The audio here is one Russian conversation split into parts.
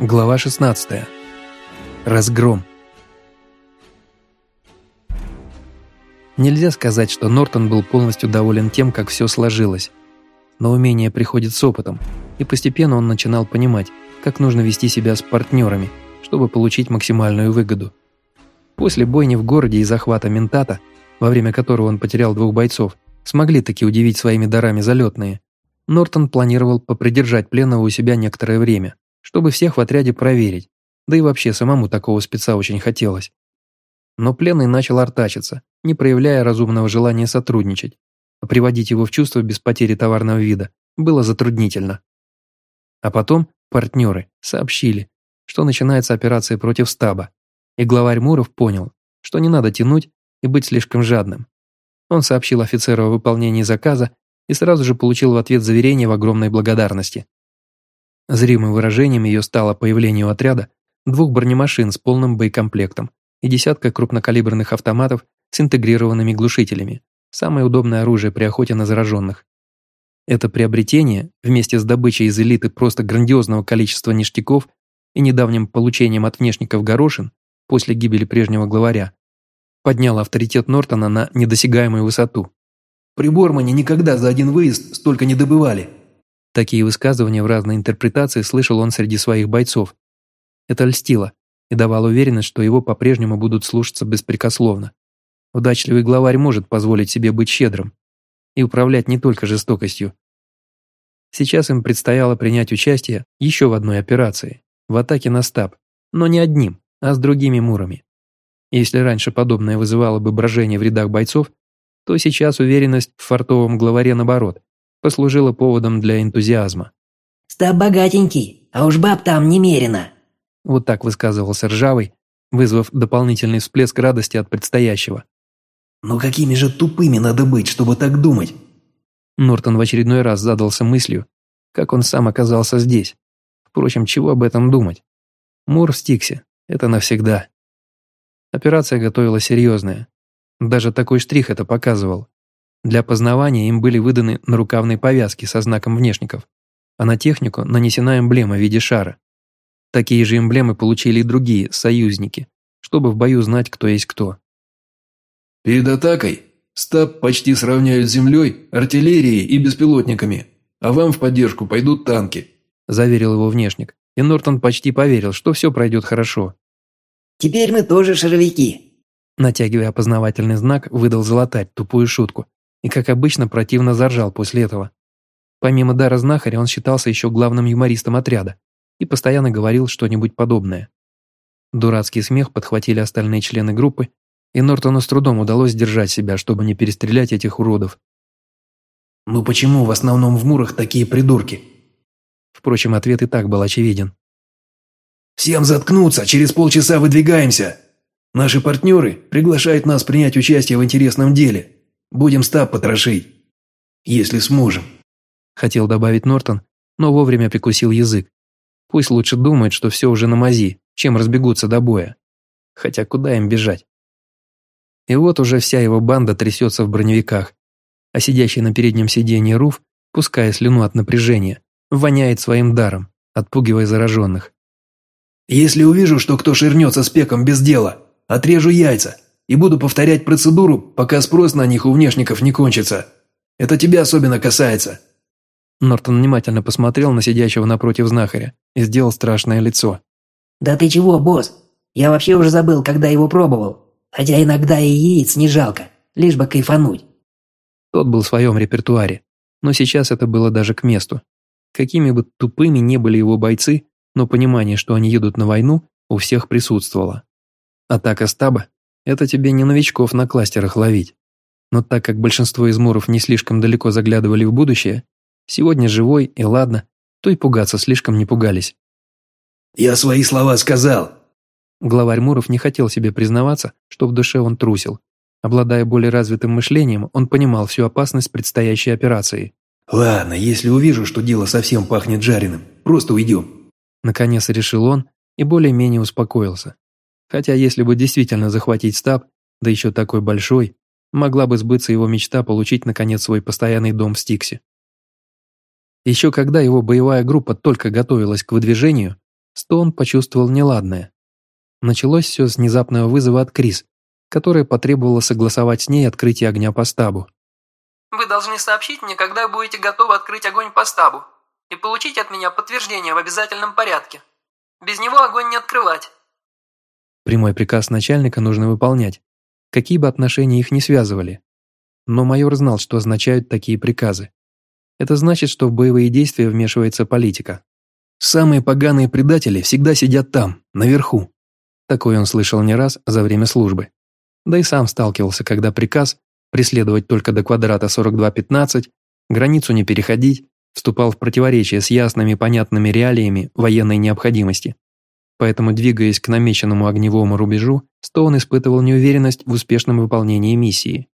Глава 16. Разгром. Нельзя сказать, что Нортон был полностью доволен тем, как все сложилось. Но умение приходит с опытом, и постепенно он начинал понимать, как нужно вести себя с партнерами, чтобы получить максимальную выгоду. После бойни в городе и захвата ментата, во время которого он потерял двух бойцов, смогли таки удивить своими дарами залетные. Нортон планировал попридержать пленного у себя некоторое время – чтобы всех в отряде проверить, да и вообще самому такого спеца очень хотелось. Но пленный начал артачиться, не проявляя разумного желания сотрудничать, а приводить его в чувство без потери товарного вида было затруднительно. А потом партнеры сообщили, что начинается операция против стаба, и главарь Муров понял, что не надо тянуть и быть слишком жадным. Он сообщил офицеру о выполнении заказа и сразу же получил в ответ заверение в огромной благодарности. Зримым выражением ее стало появление у отряда двух бронемашин с полным боекомплектом и десятка крупнокалиберных автоматов с интегрированными глушителями, самое удобное оружие при охоте на зараженных. Это приобретение, вместе с добычей из элиты просто грандиозного количества ништяков и недавним получением от внешников горошин после гибели прежнего главаря, подняло авторитет Нортона на недосягаемую высоту. «При Бормане никогда за один выезд столько не добывали», Такие высказывания в разной интерпретации слышал он среди своих бойцов. Это льстило и давало уверенность, что его по-прежнему будут слушаться беспрекословно. Удачливый главарь может позволить себе быть щедрым и управлять не только жестокостью. Сейчас им предстояло принять участие еще в одной операции – в атаке на стаб, но не одним, а с другими мурами. Если раньше подобное вызывало бы брожение в рядах бойцов, то сейчас уверенность в фартовом главаре наоборот послужило поводом для энтузиазма. «Стаб богатенький, а уж баб там немерено!» Вот так высказывался Ржавый, вызвав дополнительный всплеск радости от предстоящего. «Но какими же тупыми надо быть, чтобы так думать?» Нортон в очередной раз задался мыслью, как он сам оказался здесь. Впрочем, чего об этом думать? Мур в Стиксе – это навсегда. Операция готовилась серьезная. Даже такой штрих это показывал. Для познавания им были выданы нарукавные повязки со знаком внешников, а на технику нанесена эмблема в виде шара. Такие же эмблемы получили и другие союзники, чтобы в бою знать, кто есть кто. «Перед атакой стаб почти сравняют с землей, артиллерией и беспилотниками, а вам в поддержку пойдут танки», заверил его внешник, и Нортон почти поверил, что все пройдет хорошо. «Теперь мы тоже шаровики», натягивая опознавательный знак, выдал золотать тупую шутку, и, как обычно, противно заржал после этого. Помимо дара знахаря, он считался еще главным юмористом отряда и постоянно говорил что-нибудь подобное. Дурацкий смех подхватили остальные члены группы, и Нортону с трудом удалось сдержать себя, чтобы не перестрелять этих уродов. «Ну почему в основном в Мурах такие придурки?» Впрочем, ответ и так был очевиден. «Всем заткнуться, через полчаса выдвигаемся! Наши партнеры приглашают нас принять участие в интересном деле. Будем стаб потрошить. Если сможем. Хотел добавить Нортон, но вовремя прикусил язык. Пусть лучше думает, что все уже на мази, чем разбегутся до боя. Хотя куда им бежать? И вот уже вся его банда трясется в броневиках, а сидящий на переднем сиденье Руф, пуская слюну от напряжения, воняет своим даром, отпугивая зараженных. «Если увижу, что кто ширнется с пеком без дела, отрежу яйца, и буду повторять процедуру, пока спрос на них у внешников не кончится. Это тебя особенно касается». Нортон внимательно посмотрел на сидящего напротив знахаря и сделал страшное лицо. «Да ты чего, босс? Я вообще уже забыл, когда его пробовал. Хотя иногда и яиц не жалко, лишь бы кайфануть». Тот был в своем репертуаре, но сейчас это было даже к месту. Какими бы тупыми не были его бойцы, но понимание, что они едут на войну, у всех присутствовало. Атака стаба это тебе не новичков на кластерах ловить. Но так как большинство из муров не слишком далеко заглядывали в будущее, сегодня живой и ладно, то и пугаться слишком не пугались. «Я свои слова сказал!» Главарь Муров не хотел себе признаваться, что в душе он трусил. Обладая более развитым мышлением, он понимал всю опасность предстоящей операции. «Ладно, если увижу, что дело совсем пахнет жареным, просто уйдем». Наконец решил он и более-менее успокоился. Хотя если бы действительно захватить стаб, да еще такой большой, могла бы сбыться его мечта получить наконец свой постоянный дом в Стиксе. Еще когда его боевая группа только готовилась к выдвижению, Стоун почувствовал неладное. Началось все с внезапного вызова от Крис, которая потребовала согласовать с ней открытие огня по стабу. «Вы должны сообщить мне, когда будете готовы открыть огонь по стабу, и получить от меня подтверждение в обязательном порядке. Без него огонь не открывать». Прямой приказ начальника нужно выполнять, какие бы отношения их не связывали. Но майор знал, что означают такие приказы. Это значит, что в боевые действия вмешивается политика. Самые поганые предатели всегда сидят там, наверху. Такой он слышал не раз за время службы. Да и сам сталкивался, когда приказ преследовать только до квадрата 42.15, границу не переходить, вступал в противоречие с ясными понятными реалиями военной необходимости. Поэтому, двигаясь к намеченному огневому рубежу, Стоун испытывал неуверенность в успешном выполнении миссии.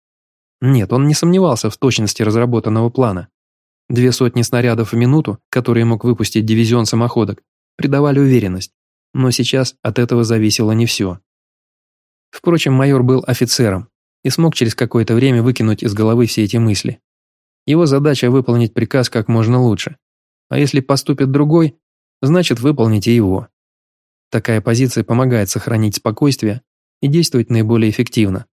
Нет, он не сомневался в точности разработанного плана. Две сотни снарядов в минуту, которые мог выпустить дивизион самоходок, придавали уверенность. Но сейчас от этого зависело не все. Впрочем, майор был офицером и смог через какое-то время выкинуть из головы все эти мысли. Его задача выполнить приказ как можно лучше. А если поступит другой, значит выполните его. Такая позиция помогает сохранить спокойствие и действовать наиболее эффективно.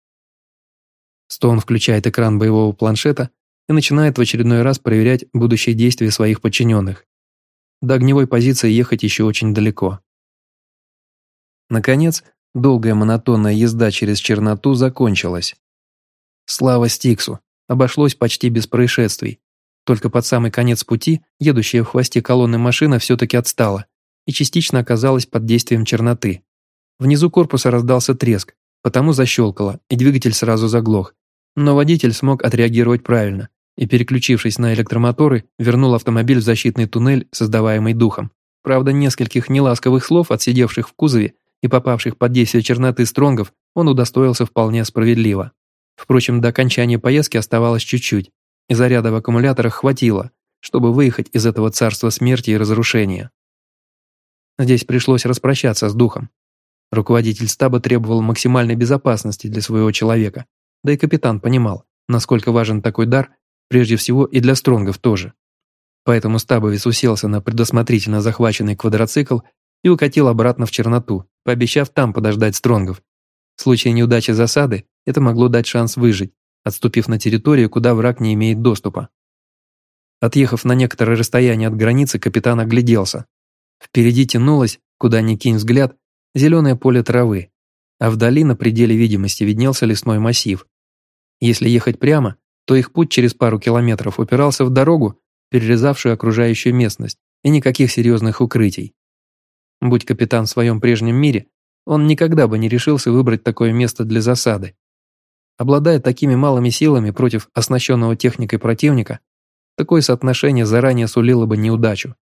Стоун включает экран боевого планшета и начинает в очередной раз проверять будущие действия своих подчиненных. До огневой позиции ехать еще очень далеко. Наконец, долгая монотонная езда через черноту закончилась. Слава Стиксу, обошлось почти без происшествий. Только под самый конец пути едущая в хвосте колонны машина все-таки отстала и частично оказалась под действием черноты. Внизу корпуса раздался треск, потому защелкало, и двигатель сразу заглох. Но водитель смог отреагировать правильно и, переключившись на электромоторы, вернул автомобиль в защитный туннель, создаваемый духом. Правда, нескольких неласковых слов от сидевших в кузове и попавших под действие черноты стронгов он удостоился вполне справедливо. Впрочем, до окончания поездки оставалось чуть-чуть, и заряда в аккумуляторах хватило, чтобы выехать из этого царства смерти и разрушения. Здесь пришлось распрощаться с духом. Руководитель стаба требовал максимальной безопасности для своего человека, да и капитан понимал, насколько важен такой дар, прежде всего и для стронгов тоже. Поэтому стабовец уселся на предусмотрительно захваченный квадроцикл и укатил обратно в черноту, пообещав там подождать стронгов. В случае неудачи засады это могло дать шанс выжить, отступив на территорию, куда враг не имеет доступа. Отъехав на некоторое расстояние от границы, капитан огляделся. Впереди тянулось, куда ни кинь взгляд, зеленое поле травы, а вдали на пределе видимости виднелся лесной массив. Если ехать прямо, то их путь через пару километров упирался в дорогу, перерезавшую окружающую местность, и никаких серьезных укрытий. Будь капитан в своем прежнем мире, он никогда бы не решился выбрать такое место для засады. Обладая такими малыми силами против оснащенного техникой противника, такое соотношение заранее сулило бы неудачу.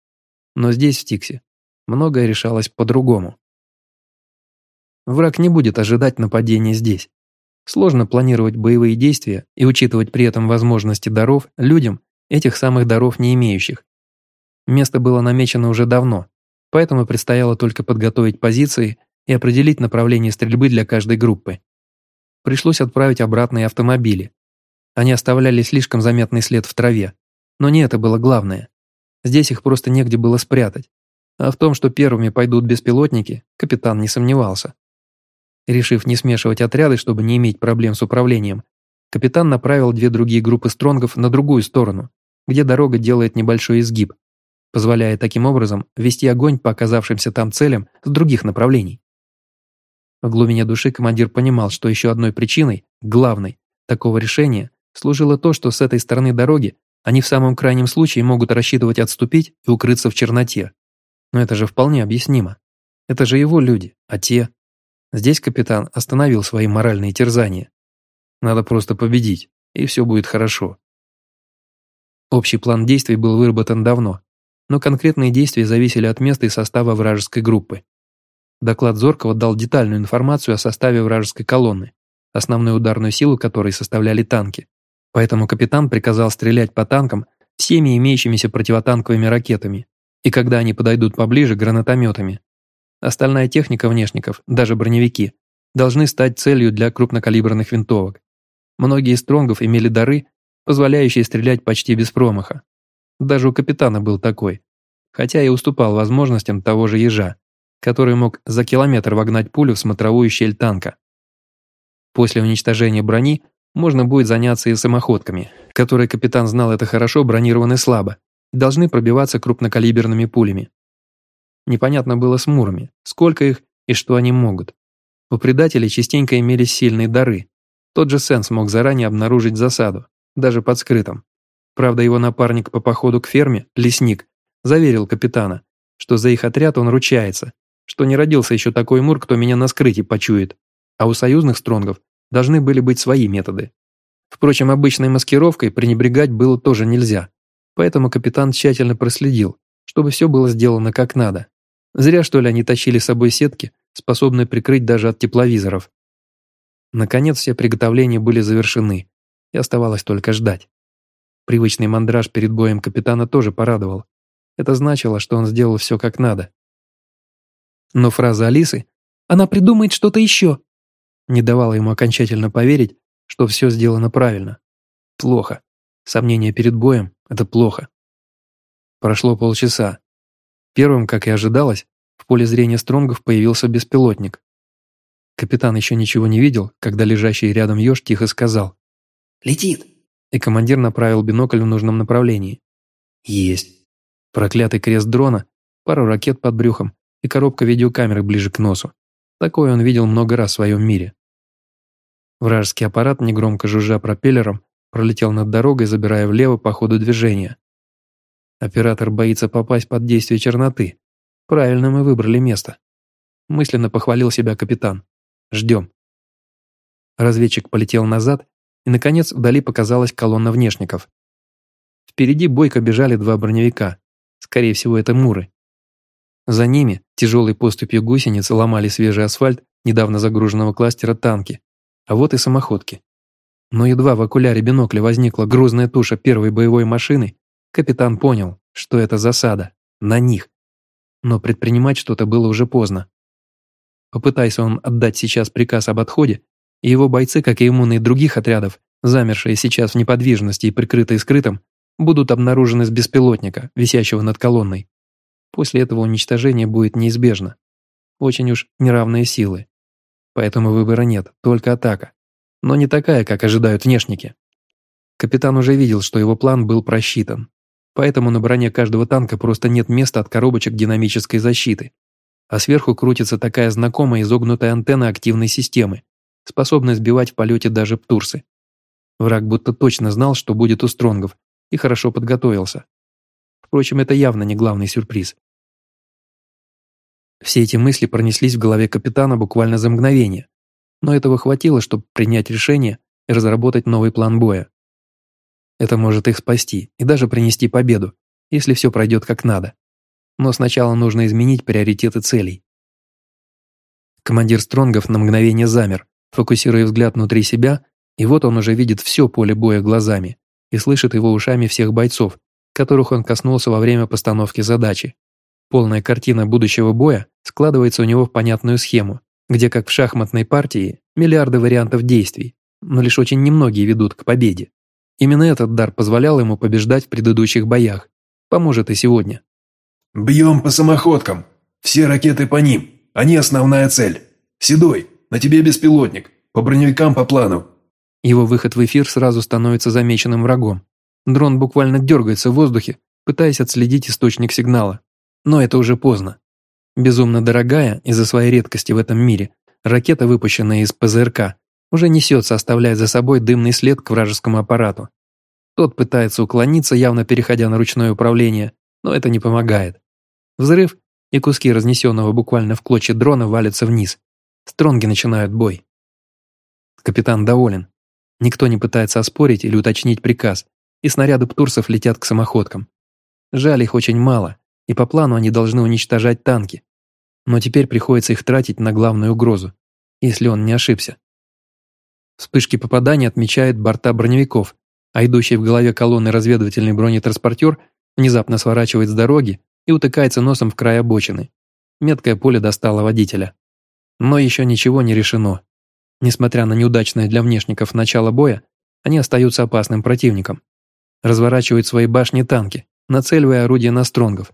Но здесь, в Тиксе, многое решалось по-другому. Враг не будет ожидать нападения здесь. Сложно планировать боевые действия и учитывать при этом возможности даров людям, этих самых даров не имеющих. Место было намечено уже давно, поэтому предстояло только подготовить позиции и определить направление стрельбы для каждой группы. Пришлось отправить обратные автомобили. Они оставляли слишком заметный след в траве, но не это было главное. Здесь их просто негде было спрятать. А в том, что первыми пойдут беспилотники, капитан не сомневался. Решив не смешивать отряды, чтобы не иметь проблем с управлением, капитан направил две другие группы стронгов на другую сторону, где дорога делает небольшой изгиб, позволяя таким образом вести огонь по оказавшимся там целям с других направлений. В глубине души командир понимал, что еще одной причиной, главной, такого решения служило то, что с этой стороны дороги они в самом крайнем случае могут рассчитывать отступить и укрыться в черноте. Но это же вполне объяснимо. Это же его люди, а те Здесь капитан остановил свои моральные терзания. Надо просто победить, и все будет хорошо. Общий план действий был выработан давно, но конкретные действия зависели от места и состава вражеской группы. Доклад Зоркова дал детальную информацию о составе вражеской колонны, основную ударную силу которой составляли танки. Поэтому капитан приказал стрелять по танкам всеми имеющимися противотанковыми ракетами, и когда они подойдут поближе, гранатометами. Остальная техника внешников, даже броневики, должны стать целью для крупнокалиберных винтовок. Многие из стронгов имели дары, позволяющие стрелять почти без промаха. Даже у капитана был такой, хотя и уступал возможностям того же ежа, который мог за километр вогнать пулю в смотровую щель танка. После уничтожения брони можно будет заняться и самоходками, которые капитан знал это хорошо, бронированы слабо, должны пробиваться крупнокалиберными пулями. Непонятно было с мурами, сколько их и что они могут. У предателей частенько имелись сильные дары. Тот же Сенс мог заранее обнаружить засаду, даже под скрытым. Правда, его напарник по походу к ферме, лесник, заверил капитана, что за их отряд он ручается, что не родился еще такой мур, кто меня на скрытии почует, а у союзных стронгов должны были быть свои методы. Впрочем, обычной маскировкой пренебрегать было тоже нельзя, поэтому капитан тщательно проследил, чтобы все было сделано как надо. Зря, что ли, они тащили с собой сетки, способные прикрыть даже от тепловизоров. Наконец, все приготовления были завершены, и оставалось только ждать. Привычный мандраж перед боем капитана тоже порадовал. Это значило, что он сделал все как надо. Но фраза Алисы «Она придумает что-то еще» не давала ему окончательно поверить, что все сделано правильно. Плохо. Сомнения перед боем – это плохо. Прошло полчаса. Первым, как и ожидалось, в поле зрения Стронгов появился беспилотник. Капитан еще ничего не видел, когда лежащий рядом еж тихо сказал «Летит!» И командир направил бинокль в нужном направлении. Есть. Проклятый крест дрона, пару ракет под брюхом и коробка видеокамеры ближе к носу. Такое он видел много раз в своем мире. Вражеский аппарат, негромко жужжа пропеллером, пролетел над дорогой, забирая влево по ходу движения. Оператор боится попасть под действие черноты. Правильно мы выбрали место. Мысленно похвалил себя капитан. Ждем. Разведчик полетел назад, и, наконец, вдали показалась колонна внешников. Впереди бойко бежали два броневика. Скорее всего, это муры. За ними тяжелой поступью гусеницы ломали свежий асфальт недавно загруженного кластера танки, а вот и самоходки. Но едва в окуляре бинокля возникла грузная туша первой боевой машины, капитан понял, что это засада, на них. Но предпринимать что-то было уже поздно. Попытайся он отдать сейчас приказ об отходе, и его бойцы, как и иммунные других отрядов, замершие сейчас в неподвижности и прикрытые скрытым, будут обнаружены с беспилотника, висящего над колонной. После этого уничтожение будет неизбежно. Очень уж неравные силы. Поэтому выбора нет, только атака. Но не такая, как ожидают внешники. Капитан уже видел, что его план был просчитан. Поэтому на броне каждого танка просто нет места от коробочек динамической защиты. А сверху крутится такая знакомая изогнутая антенна активной системы, способная сбивать в полете даже птурсы. Враг будто точно знал, что будет у стронгов, и хорошо подготовился. Впрочем, это явно не главный сюрприз. Все эти мысли пронеслись в голове капитана буквально за мгновение, но этого хватило, чтобы принять решение и разработать новый план боя. Это может их спасти и даже принести победу, если все пройдет как надо. Но сначала нужно изменить приоритеты целей. Командир Стронгов на мгновение замер, фокусируя взгляд внутри себя, и вот он уже видит все поле боя глазами и слышит его ушами всех бойцов, которых он коснулся во время постановки задачи. Полная картина будущего боя складывается у него в понятную схему, где, как в шахматной партии, миллиарды вариантов действий, но лишь очень немногие ведут к победе. Именно этот дар позволял ему побеждать в предыдущих боях. Поможет и сегодня. «Бьем по самоходкам. Все ракеты по ним. Они основная цель. Седой, на тебе беспилотник. По броневикам по плану». Его выход в эфир сразу становится замеченным врагом. Дрон буквально дергается в воздухе, пытаясь отследить источник сигнала. Но это уже поздно. Безумно дорогая из-за своей редкости в этом мире, ракета, выпущенная из ПЗРК, уже несется, оставляя за собой дымный след к вражескому аппарату. Тот пытается уклониться, явно переходя на ручное управление, но это не помогает. Взрыв, и куски разнесенного буквально в клочья дрона валятся вниз. Стронги начинают бой. Капитан доволен. Никто не пытается оспорить или уточнить приказ, и снаряды птурсов летят к самоходкам. Жаль, их очень мало, и по плану они должны уничтожать танки. Но теперь приходится их тратить на главную угрозу, если он не ошибся. Вспышки попадания отмечают борта броневиков, а идущий в голове колонны разведывательный бронетранспортер внезапно сворачивает с дороги и утыкается носом в край обочины. Меткое поле достало водителя. Но еще ничего не решено. Несмотря на неудачное для внешников начало боя, они остаются опасным противником разворачивают свои башни танки, нацеливая орудия на стронгов.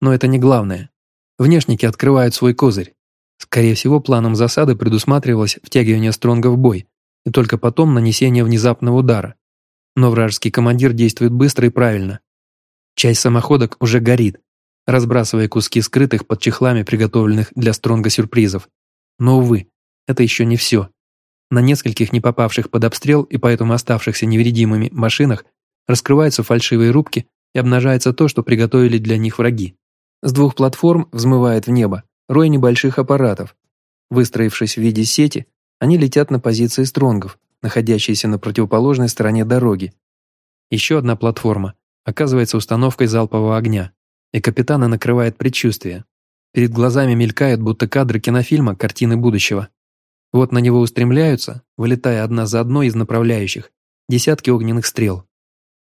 Но это не главное. Внешники открывают свой козырь. Скорее всего, планом засады предусматривалось втягивание Стронга в бой и только потом нанесение внезапного удара. Но вражеский командир действует быстро и правильно. Часть самоходок уже горит, разбрасывая куски скрытых под чехлами приготовленных для Стронга сюрпризов. Но, увы, это еще не все. На нескольких не попавших под обстрел и поэтому оставшихся невредимыми машинах раскрываются фальшивые рубки и обнажается то, что приготовили для них враги. С двух платформ взмывает в небо рой небольших аппаратов. Выстроившись в виде сети, они летят на позиции стронгов, находящиеся на противоположной стороне дороги. Еще одна платформа оказывается установкой залпового огня, и капитана накрывает предчувствие. Перед глазами мелькают, будто кадры кинофильма «Картины будущего». Вот на него устремляются, вылетая одна за одной из направляющих, десятки огненных стрел.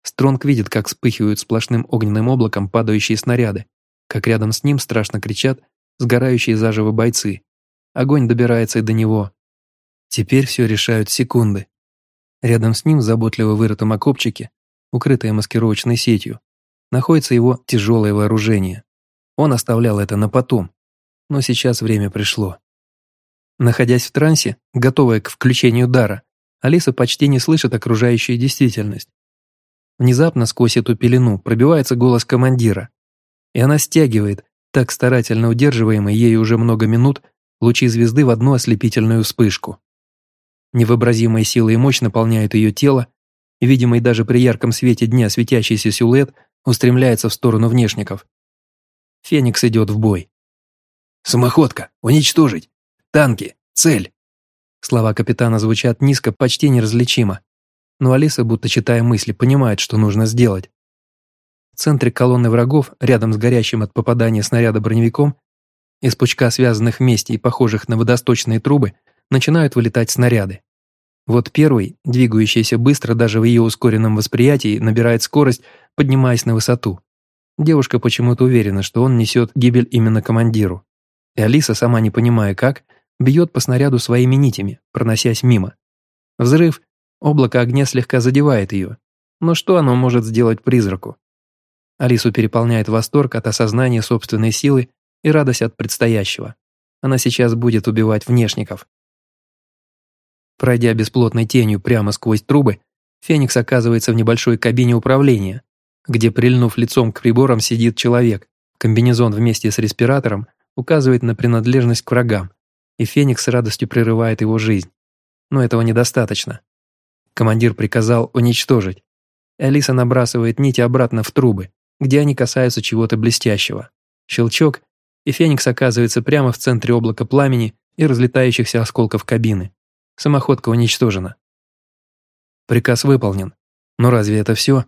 Стронг видит, как вспыхивают сплошным огненным облаком падающие снаряды, как рядом с ним страшно кричат сгорающие заживо бойцы. Огонь добирается и до него. Теперь все решают секунды. Рядом с ним заботливо вырытом окопчике, укрытое маскировочной сетью, находится его тяжелое вооружение. Он оставлял это на потом, но сейчас время пришло. Находясь в трансе, готовая к включению дара, Алиса почти не слышит окружающую действительность. Внезапно сквозь эту пелену пробивается голос командира, и она стягивает, так старательно удерживаемый ею уже много минут, лучи звезды в одну ослепительную вспышку. Невообразимая сила и мощь наполняют ее тело, и, видимый даже при ярком свете дня светящийся силуэт устремляется в сторону внешников. Феникс идет в бой. «Самоходка! Уничтожить! Танки! Цель!» Слова капитана звучат низко, почти неразличимо но Алиса, будто читая мысли, понимает, что нужно сделать. В центре колонны врагов, рядом с горящим от попадания снаряда броневиком, из пучка связанных вместе и похожих на водосточные трубы, начинают вылетать снаряды. Вот первый, двигающийся быстро даже в ее ускоренном восприятии, набирает скорость, поднимаясь на высоту. Девушка почему-то уверена, что он несет гибель именно командиру. И Алиса, сама не понимая как, бьет по снаряду своими нитями, проносясь мимо. Взрыв, Облако огня слегка задевает ее. Но что оно может сделать призраку? Алису переполняет восторг от осознания собственной силы и радость от предстоящего. Она сейчас будет убивать внешников. Пройдя бесплотной тенью прямо сквозь трубы, Феникс оказывается в небольшой кабине управления, где, прильнув лицом к приборам, сидит человек. Комбинезон вместе с респиратором указывает на принадлежность к врагам, и Феникс с радостью прерывает его жизнь. Но этого недостаточно. Командир приказал уничтожить. Алиса набрасывает нити обратно в трубы, где они касаются чего-то блестящего. Щелчок, и Феникс оказывается прямо в центре облака пламени и разлетающихся осколков кабины. Самоходка уничтожена. Приказ выполнен. Но разве это все?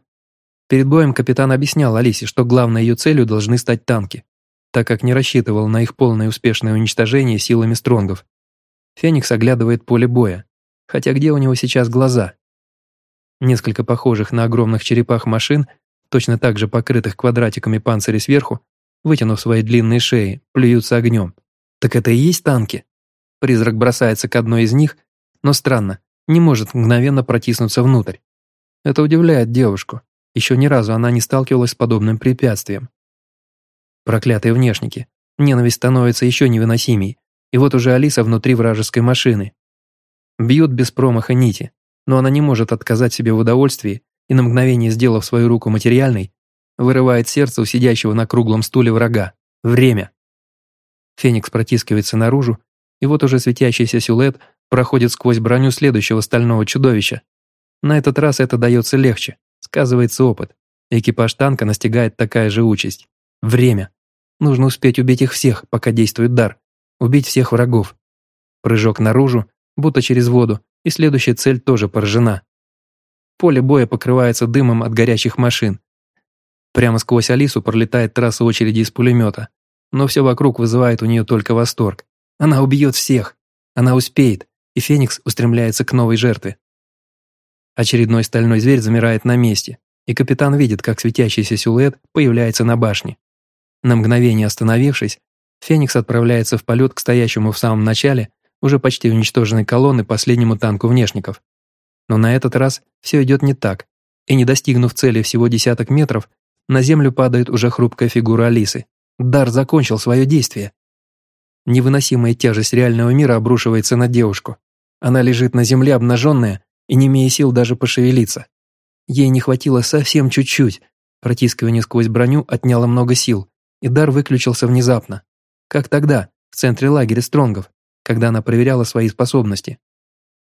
Перед боем капитан объяснял Алисе, что главной ее целью должны стать танки, так как не рассчитывал на их полное успешное уничтожение силами стронгов. Феникс оглядывает поле боя. Хотя где у него сейчас глаза? Несколько похожих на огромных черепах машин, точно так же покрытых квадратиками панциря сверху, вытянув свои длинные шеи, плюются огнем. Так это и есть танки? Призрак бросается к одной из них, но странно, не может мгновенно протиснуться внутрь. Это удивляет девушку. Еще ни разу она не сталкивалась с подобным препятствием. Проклятые внешники. Ненависть становится еще невыносимей. И вот уже Алиса внутри вражеской машины. Бьют без промаха нити, но она не может отказать себе в удовольствии и на мгновение, сделав свою руку материальной, вырывает сердце у сидящего на круглом стуле врага. Время. Феникс протискивается наружу, и вот уже светящийся силуэт проходит сквозь броню следующего стального чудовища. На этот раз это дается легче, сказывается опыт. Экипаж танка настигает такая же участь. Время. Нужно успеть убить их всех, пока действует дар. Убить всех врагов. Прыжок наружу, будто через воду, и следующая цель тоже поражена. Поле боя покрывается дымом от горящих машин. Прямо сквозь Алису пролетает трасса очереди из пулемета. Но все вокруг вызывает у нее только восторг. Она убьет всех. Она успеет, и Феникс устремляется к новой жертве. Очередной стальной зверь замирает на месте, и капитан видит, как светящийся силуэт появляется на башне. На мгновение остановившись, Феникс отправляется в полет к стоящему в самом начале уже почти уничтоженной колонны последнему танку внешников. Но на этот раз все идет не так, и не достигнув цели всего десяток метров, на землю падает уже хрупкая фигура Алисы, Дар закончил свое действие. Невыносимая тяжесть реального мира обрушивается на девушку. Она лежит на земле обнаженная и не имея сил даже пошевелиться. Ей не хватило совсем чуть-чуть. Протискивание сквозь броню отняло много сил, и дар выключился внезапно. Как тогда, в центре лагеря Стронгов, когда она проверяла свои способности.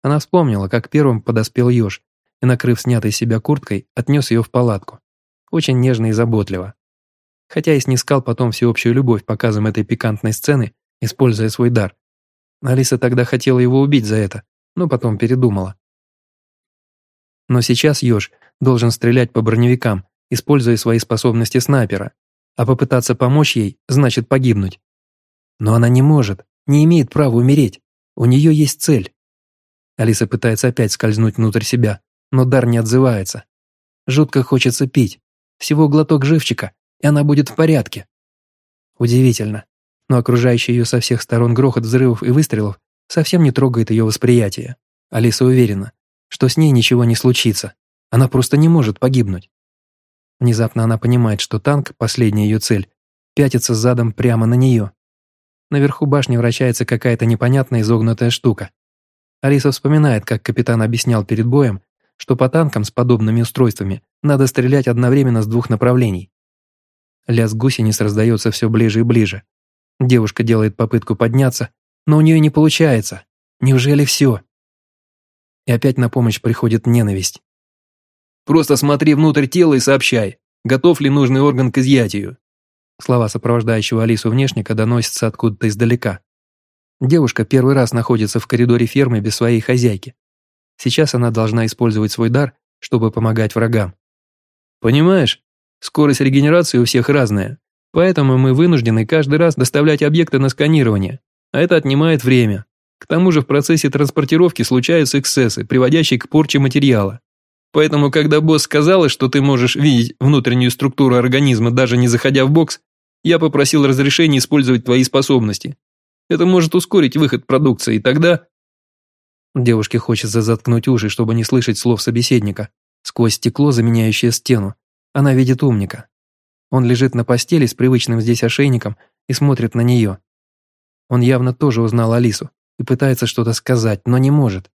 Она вспомнила, как первым подоспел еж и, накрыв снятой себя курткой, отнес ее в палатку. Очень нежно и заботливо. Хотя и снискал потом всеобщую любовь показом этой пикантной сцены, используя свой дар. Алиса тогда хотела его убить за это, но потом передумала. Но сейчас еж должен стрелять по броневикам, используя свои способности снайпера, а попытаться помочь ей значит погибнуть. Но она не может, не имеет права умереть. У нее есть цель. Алиса пытается опять скользнуть внутрь себя, но дар не отзывается. Жутко хочется пить. Всего глоток живчика, и она будет в порядке. Удивительно, но окружающий ее со всех сторон грохот взрывов и выстрелов совсем не трогает ее восприятие. Алиса уверена, что с ней ничего не случится. Она просто не может погибнуть. Внезапно она понимает, что танк, последняя ее цель, пятится задом прямо на нее. Наверху башни вращается какая-то непонятная изогнутая штука. Алиса вспоминает, как капитан объяснял перед боем, что по танкам с подобными устройствами надо стрелять одновременно с двух направлений. Лязг гусениц раздается все ближе и ближе. Девушка делает попытку подняться, но у нее не получается. Неужели все? И опять на помощь приходит ненависть. «Просто смотри внутрь тела и сообщай, готов ли нужный орган к изъятию». Слова сопровождающего Алису внешника доносятся откуда-то издалека. Девушка первый раз находится в коридоре фермы без своей хозяйки. Сейчас она должна использовать свой дар, чтобы помогать врагам. «Понимаешь, скорость регенерации у всех разная, поэтому мы вынуждены каждый раз доставлять объекты на сканирование, а это отнимает время. К тому же в процессе транспортировки случаются эксцессы, приводящие к порче материала. Поэтому, когда босс сказала, что ты можешь видеть внутреннюю структуру организма, даже не заходя в бокс, я попросил разрешения использовать твои способности. Это может ускорить выход продукции, и тогда...» Девушке хочется заткнуть уши, чтобы не слышать слов собеседника. Сквозь стекло, заменяющее стену, она видит умника. Он лежит на постели с привычным здесь ошейником и смотрит на нее. Он явно тоже узнал Алису и пытается что-то сказать, но не может.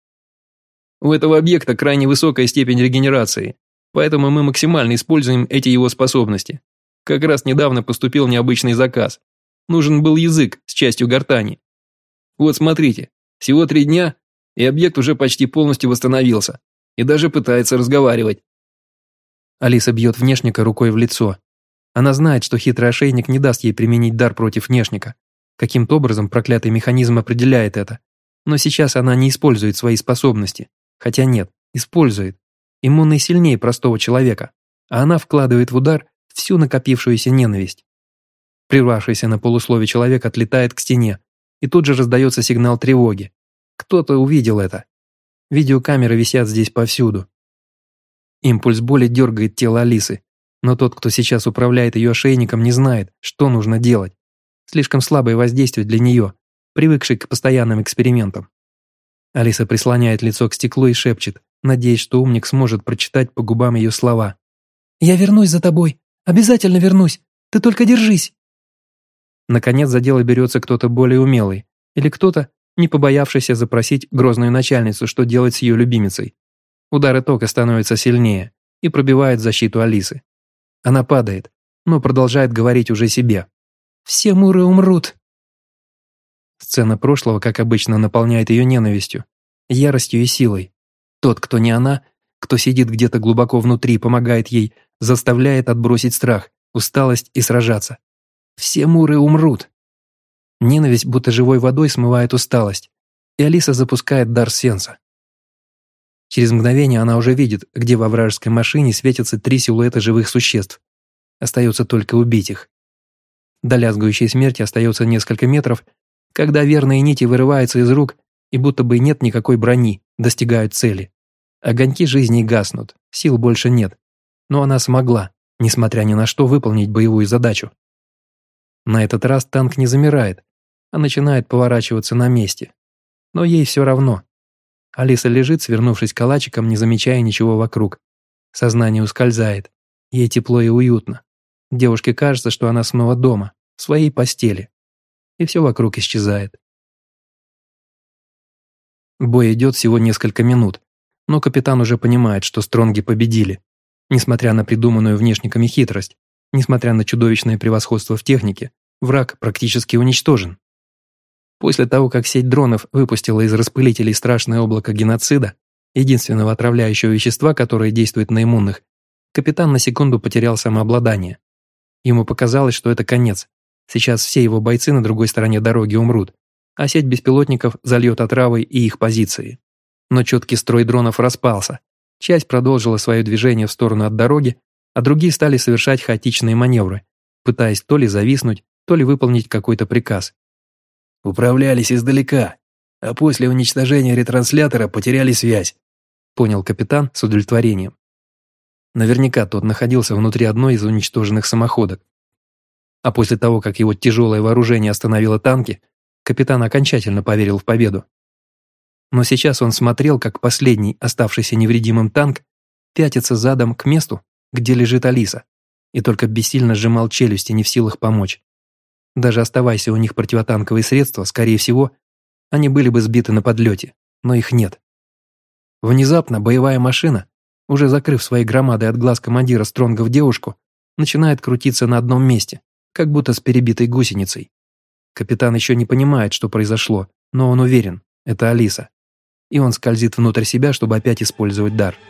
У этого объекта крайне высокая степень регенерации, поэтому мы максимально используем эти его способности. Как раз недавно поступил необычный заказ. Нужен был язык с частью гортани. Вот смотрите, всего три дня, и объект уже почти полностью восстановился, и даже пытается разговаривать. Алиса бьет внешника рукой в лицо. Она знает, что хитрый ошейник не даст ей применить дар против внешника. Каким-то образом проклятый механизм определяет это. Но сейчас она не использует свои способности. Хотя нет, использует. Иммунный сильнее простого человека, а она вкладывает в удар всю накопившуюся ненависть. Прервавшийся на полуслове человек отлетает к стене, и тут же раздается сигнал тревоги. Кто-то увидел это. Видеокамеры висят здесь повсюду. Импульс боли дергает тело Алисы, но тот, кто сейчас управляет ее ошейником, не знает, что нужно делать. Слишком слабое воздействие для нее, привыкшей к постоянным экспериментам. Алиса прислоняет лицо к стеклу и шепчет, надеясь, что умник сможет прочитать по губам ее слова. «Я вернусь за тобой. Обязательно вернусь. Ты только держись». Наконец за дело берется кто-то более умелый, или кто-то, не побоявшийся запросить грозную начальницу, что делать с ее любимицей. Удары тока становятся сильнее и пробивают защиту Алисы. Она падает, но продолжает говорить уже себе. «Все муры умрут. Сцена прошлого, как обычно, наполняет ее ненавистью, яростью и силой. Тот, кто не она, кто сидит где-то глубоко внутри, помогает ей, заставляет отбросить страх, усталость и сражаться. Все муры умрут. Ненависть будто живой водой смывает усталость, и Алиса запускает дар сенса. Через мгновение она уже видит, где во вражеской машине светятся три силуэта живых существ. Остается только убить их. До лязгающей смерти остается несколько метров, когда верные нити вырываются из рук и будто бы нет никакой брони, достигают цели. Огоньки жизни гаснут, сил больше нет. Но она смогла, несмотря ни на что, выполнить боевую задачу. На этот раз танк не замирает, а начинает поворачиваться на месте. Но ей все равно. Алиса лежит, свернувшись калачиком, не замечая ничего вокруг. Сознание ускользает. Ей тепло и уютно. Девушке кажется, что она снова дома, в своей постели. И все вокруг исчезает. Бой идет всего несколько минут, но капитан уже понимает, что Стронги победили. Несмотря на придуманную внешниками хитрость, несмотря на чудовищное превосходство в технике, враг практически уничтожен. После того, как сеть дронов выпустила из распылителей страшное облако геноцида, единственного отравляющего вещества, которое действует на иммунных, капитан на секунду потерял самообладание. Ему показалось, что это конец. Сейчас все его бойцы на другой стороне дороги умрут, а сеть беспилотников зальет отравой и их позиции. Но четкий строй дронов распался. Часть продолжила свое движение в сторону от дороги, а другие стали совершать хаотичные маневры, пытаясь то ли зависнуть, то ли выполнить какой-то приказ. «Управлялись издалека, а после уничтожения ретранслятора потеряли связь», понял капитан с удовлетворением. Наверняка тот находился внутри одной из уничтоженных самоходок. А после того, как его тяжелое вооружение остановило танки, капитан окончательно поверил в победу. Но сейчас он смотрел, как последний, оставшийся невредимым танк, пятится задом к месту, где лежит Алиса, и только бессильно сжимал челюсти, не в силах помочь. Даже оставаясь у них противотанковые средства, скорее всего, они были бы сбиты на подлете, но их нет. Внезапно боевая машина, уже закрыв своей громадой от глаз командира Стронгов девушку, начинает крутиться на одном месте, как будто с перебитой гусеницей. Капитан еще не понимает, что произошло, но он уверен, это Алиса. И он скользит внутрь себя, чтобы опять использовать дар –